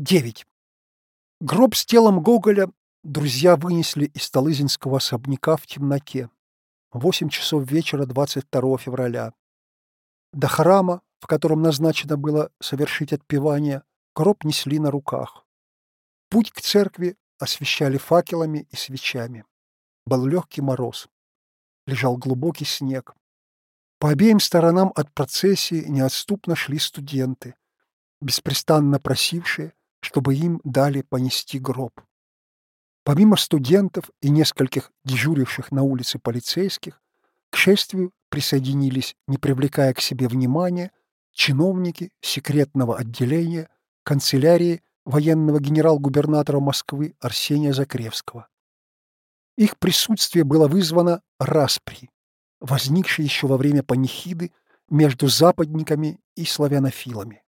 9. Гроб с телом Гоголя друзья вынесли из Столызинского особняка в темноте. Восемь часов вечера 22 февраля. До храма, в котором назначено было совершить отпевание, гроб несли на руках. Путь к церкви освещали факелами и свечами. Был легкий мороз. Лежал глубокий снег. По обеим сторонам от процессии неотступно шли студенты, беспрестанно просившие, чтобы им дали понести гроб. Помимо студентов и нескольких дежуривших на улице полицейских, к шествию присоединились, не привлекая к себе внимания, чиновники секретного отделения канцелярии военного генерал-губернатора Москвы Арсения Закревского. Их присутствие было вызвано распри, возникшей еще во время панихиды между западниками и славянофилами.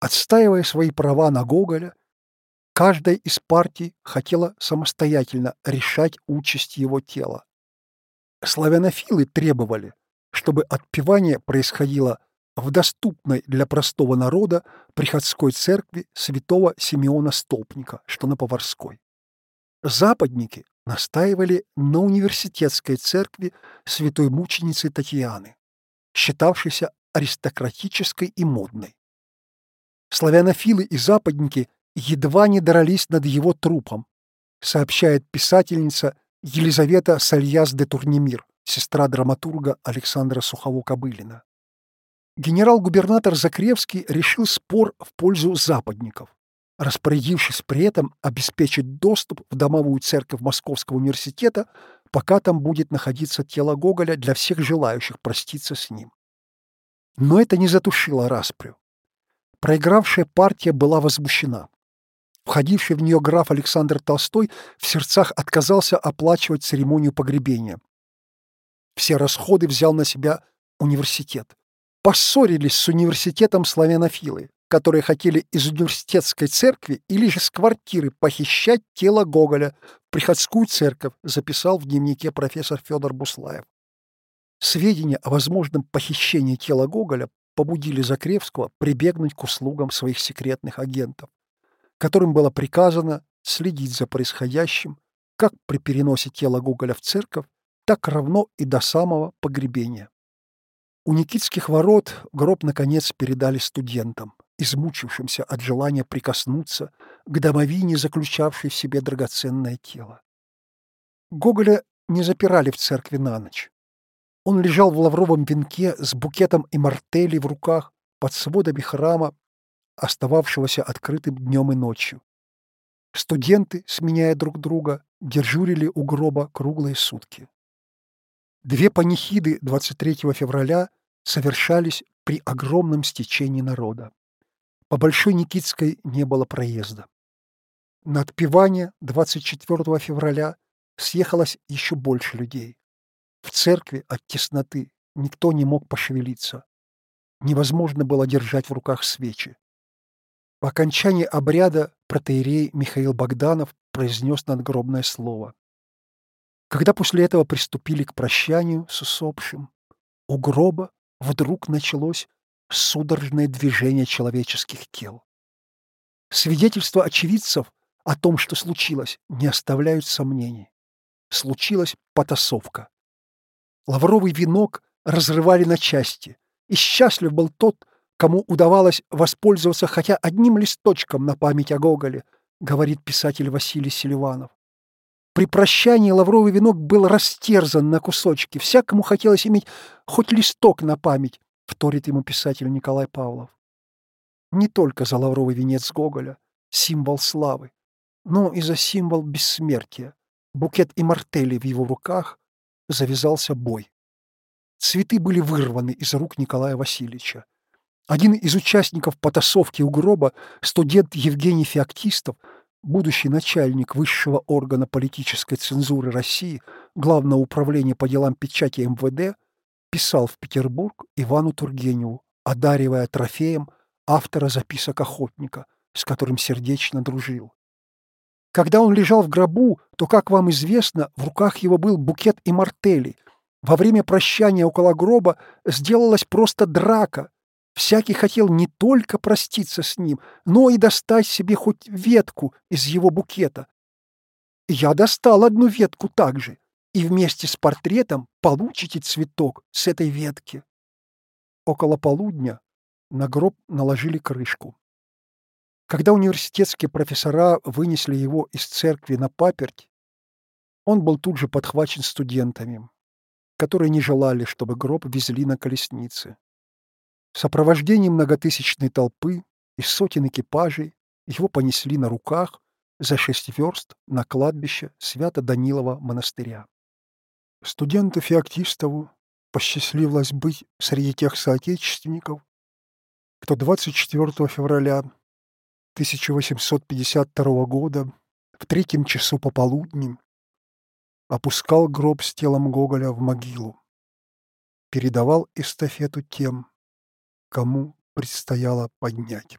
Отстаивая свои права на Гоголя, каждая из партий хотела самостоятельно решать участь его тела. Славянофилы требовали, чтобы отпевание происходило в доступной для простого народа приходской церкви святого Симеона Столпника, что на Поварской. Западники настаивали на университетской церкви святой мученицы Татьяны, считавшейся аристократической и модной. Славянофилы и западники едва не дрались над его трупом, сообщает писательница Елизавета Сальяс де Турнемир, сестра драматурга Александра Сухово-Кобылина. Генерал-губернатор Закревский решил спор в пользу западников, распорядившись при этом обеспечить доступ в домовую церковь Московского университета, пока там будет находиться тело Гоголя для всех желающих проститься с ним. Но это не затушило распрю. Проигравшая партия была возмущена. Входивший в нее граф Александр Толстой в сердцах отказался оплачивать церемонию погребения. Все расходы взял на себя университет. Поссорились с университетом славянофилы, которые хотели из университетской церкви или же с квартиры похищать тело Гоголя в приходскую церковь, записал в дневнике профессор Федор Буслаев. Сведения о возможном похищении тела Гоголя побудили Закревского прибегнуть к услугам своих секретных агентов, которым было приказано следить за происходящим как при переносе тела Гоголя в церковь, так равно и до самого погребения. У Никитских ворот гроб, наконец, передали студентам, измучившимся от желания прикоснуться к домовине, заключавшей в себе драгоценное тело. Гоголя не запирали в церкви на ночь. Он лежал в лавровом венке с букетом имартелей в руках под сводами храма, остававшегося открытым днем и ночью. Студенты, сменяя друг друга, дежурили у гроба круглые сутки. Две панихиды 23 февраля совершались при огромном стечении народа. По Большой Никитской не было проезда. На отпевание 24 февраля съехалось еще больше людей. В церкви от тесноты никто не мог пошевелиться. Невозможно было держать в руках свечи. По окончании обряда протеерей Михаил Богданов произнес надгробное слово. Когда после этого приступили к прощанию с усопшим, у гроба вдруг началось судорожное движение человеческих тел. Свидетельства очевидцев о том, что случилось, не оставляют сомнений. Случилась потасовка. Лавровый венок разрывали на части, и счастлив был тот, кому удавалось воспользоваться хотя одним листочком на память о Гоголе, говорит писатель Василий Селиванов. При прощании лавровый венок был растерзан на кусочки. Всякому хотелось иметь хоть листок на память, вторит ему писатель Николай Павлов. Не только за лавровый венец Гоголя, символ славы, но и за символ бессмертия. Букет имартели в его руках, завязался бой. Цветы были вырваны из рук Николая Васильевича. Один из участников потасовки у гроба, студент Евгений Феоктистов, будущий начальник высшего органа политической цензуры России, Главного управления по делам печати МВД, писал в Петербург Ивану Тургеневу, одаривая трофеем автора записок охотника, с которым сердечно дружил. Когда он лежал в гробу, то, как вам известно, в руках его был букет и мартели. Во время прощания около гроба сделалась просто драка. Всякий хотел не только проститься с ним, но и достать себе хоть ветку из его букета. Я достал одну ветку также, и вместе с портретом получите цветок с этой ветки. Около полудня на гроб наложили крышку. Когда университетские профессора вынесли его из церкви на паперть, он был тут же подхвачен студентами, которые не желали, чтобы гроб везли на колеснице. В сопровождении многотысячной толпы и сотен экипажей его понесли на руках за шесть верст на кладбище Свято-Данилова монастыря. Студенту Феоктистову посчастливилось быть среди тех соотечественников, кто 24 февраля 1852 года в третьем часу пополудни опускал гроб с телом Гоголя в могилу, передавал эстафету тем, кому предстояло поднять.